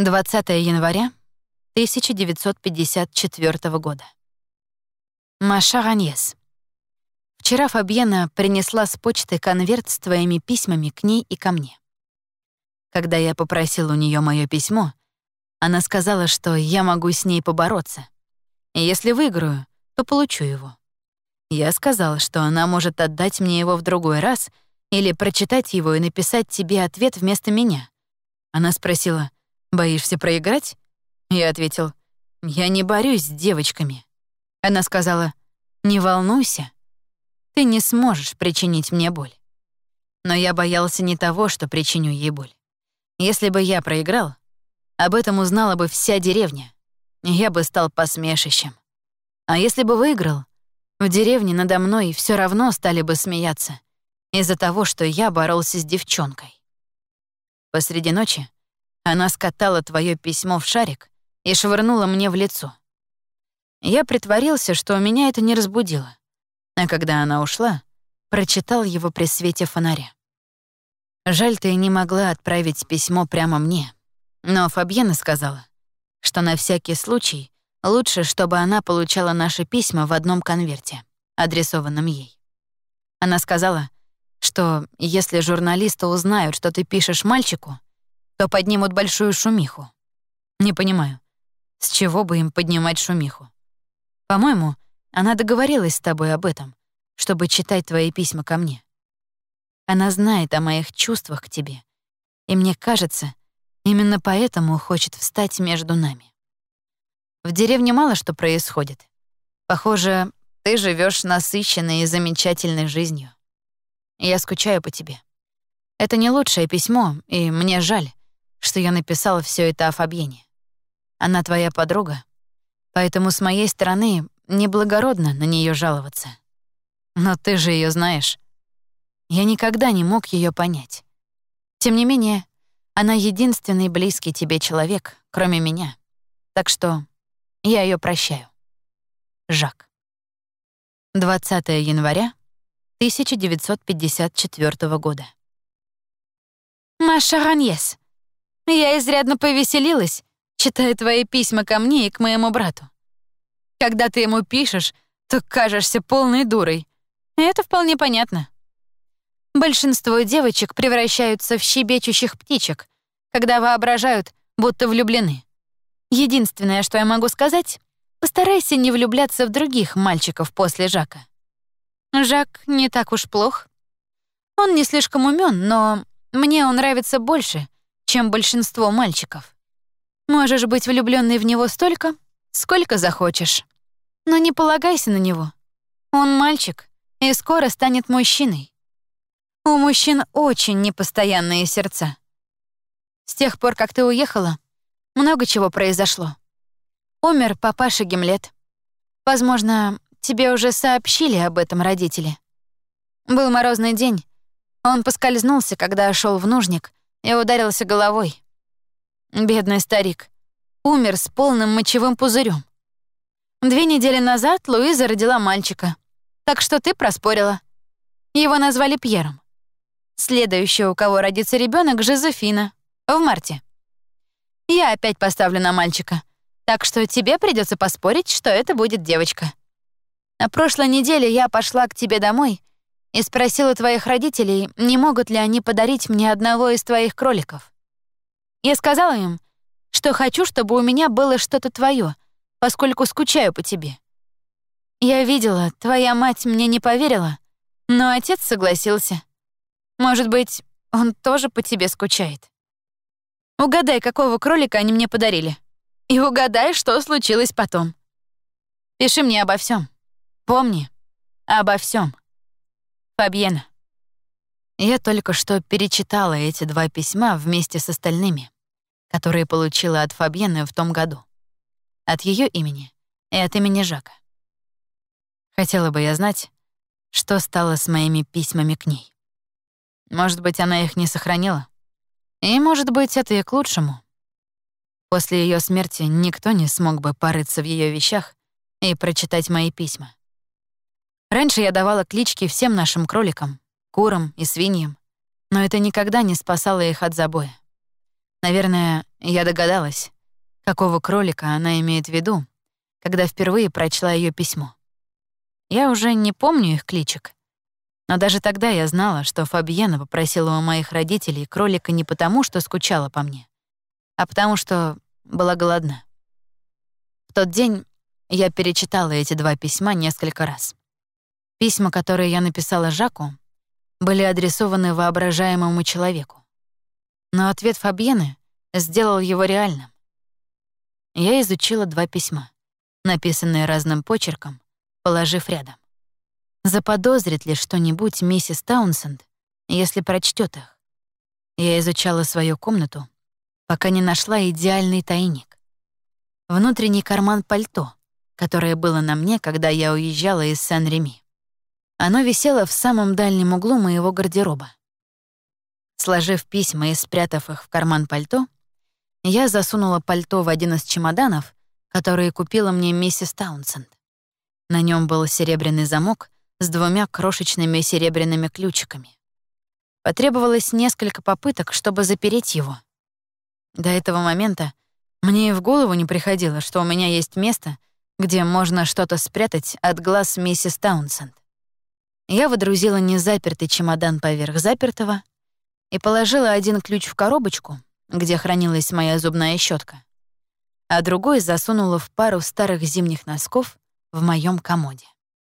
20 января 1954 года. Маша Раньес. Вчера Фабьена принесла с почты конверт с твоими письмами к ней и ко мне. Когда я попросил у нее мое письмо, она сказала, что я могу с ней побороться. И если выиграю, то получу его. Я сказал, что она может отдать мне его в другой раз или прочитать его и написать тебе ответ вместо меня. Она спросила, «Боишься проиграть?» Я ответил, «Я не борюсь с девочками». Она сказала, «Не волнуйся, ты не сможешь причинить мне боль». Но я боялся не того, что причиню ей боль. Если бы я проиграл, об этом узнала бы вся деревня, я бы стал посмешищем. А если бы выиграл, в деревне надо мной все равно стали бы смеяться из-за того, что я боролся с девчонкой. Посреди ночи она скатала твое письмо в шарик и швырнула мне в лицо. Я притворился, что меня это не разбудило. А когда она ушла, прочитал его при свете фонаря. Жаль, ты не могла отправить письмо прямо мне. Но Фабьена сказала, что на всякий случай лучше, чтобы она получала наши письма в одном конверте, адресованном ей. Она сказала, что если журналисты узнают, что ты пишешь мальчику, то поднимут большую шумиху. Не понимаю, с чего бы им поднимать шумиху? По-моему, она договорилась с тобой об этом, чтобы читать твои письма ко мне. Она знает о моих чувствах к тебе, и мне кажется, именно поэтому хочет встать между нами. В деревне мало что происходит. Похоже, ты живешь насыщенной и замечательной жизнью. Я скучаю по тебе. Это не лучшее письмо, и мне жаль, что я написала все это о Фабьене. Она твоя подруга, поэтому с моей стороны неблагородно на нее жаловаться. Но ты же ее знаешь. Я никогда не мог ее понять. Тем не менее, она единственный близкий тебе человек, кроме меня. Так что я ее прощаю. Жак. 20 января 1954 года. Маша Раньес, я изрядно повеселилась, читая твои письма ко мне и к моему брату. Когда ты ему пишешь, то кажешься полной дурой. Это вполне понятно. Большинство девочек превращаются в щебечущих птичек, когда воображают, будто влюблены. Единственное, что я могу сказать, постарайся не влюбляться в других мальчиков после Жака. Жак не так уж плох. Он не слишком умен, но мне он нравится больше, чем большинство мальчиков. Можешь быть влюбленной в него столько, сколько захочешь. Но не полагайся на него. Он мальчик и скоро станет мужчиной. У мужчин очень непостоянные сердца. С тех пор, как ты уехала, много чего произошло. Умер папаша Гимлет. Возможно, тебе уже сообщили об этом родители. Был морозный день. Он поскользнулся, когда шел в нужник, я ударился головой. Бедный старик. Умер с полным мочевым пузырем. Две недели назад Луиза родила мальчика. Так что ты проспорила. Его назвали Пьером. Следующая, у кого родится ребенок, Жозефина. В марте. Я опять поставлю на мальчика. Так что тебе придется поспорить, что это будет девочка. На прошлой неделе я пошла к тебе домой и спросила твоих родителей, не могут ли они подарить мне одного из твоих кроликов. Я сказала им, что хочу, чтобы у меня было что-то твое, поскольку скучаю по тебе. Я видела, твоя мать мне не поверила, но отец согласился. Может быть, он тоже по тебе скучает. Угадай, какого кролика они мне подарили. И угадай, что случилось потом. Пиши мне обо всем. Помни, обо всем. Фабьена. Я только что перечитала эти два письма вместе с остальными, которые получила от Фабьены в том году. От ее имени и от имени Жака. Хотела бы я знать, что стало с моими письмами к ней. Может быть, она их не сохранила? И, может быть, это и к лучшему. После ее смерти никто не смог бы порыться в ее вещах и прочитать мои письма. Раньше я давала клички всем нашим кроликам, курам и свиньям, но это никогда не спасало их от забоя. Наверное, я догадалась, какого кролика она имеет в виду, когда впервые прочла ее письмо. Я уже не помню их кличек, но даже тогда я знала, что Фабьена попросила у моих родителей кролика не потому, что скучала по мне, а потому что была голодна. В тот день я перечитала эти два письма несколько раз. Письма, которые я написала Жаку, были адресованы воображаемому человеку. Но ответ Фабьены сделал его реальным. Я изучила два письма, написанные разным почерком, положив рядом. Заподозрит ли что-нибудь миссис Таунсенд, если прочтет их? Я изучала свою комнату, пока не нашла идеальный тайник. Внутренний карман пальто, которое было на мне, когда я уезжала из Сен-Реми. Оно висело в самом дальнем углу моего гардероба. Сложив письма и спрятав их в карман пальто, я засунула пальто в один из чемоданов, которые купила мне миссис Таунсенд. На нем был серебряный замок с двумя крошечными серебряными ключиками. Потребовалось несколько попыток, чтобы запереть его. До этого момента мне и в голову не приходило, что у меня есть место, где можно что-то спрятать от глаз миссис Таунсенд. Я водрузила незапертый чемодан поверх запертого и положила один ключ в коробочку, где хранилась моя зубная щетка, а другой засунула в пару старых зимних носков в моем комоде.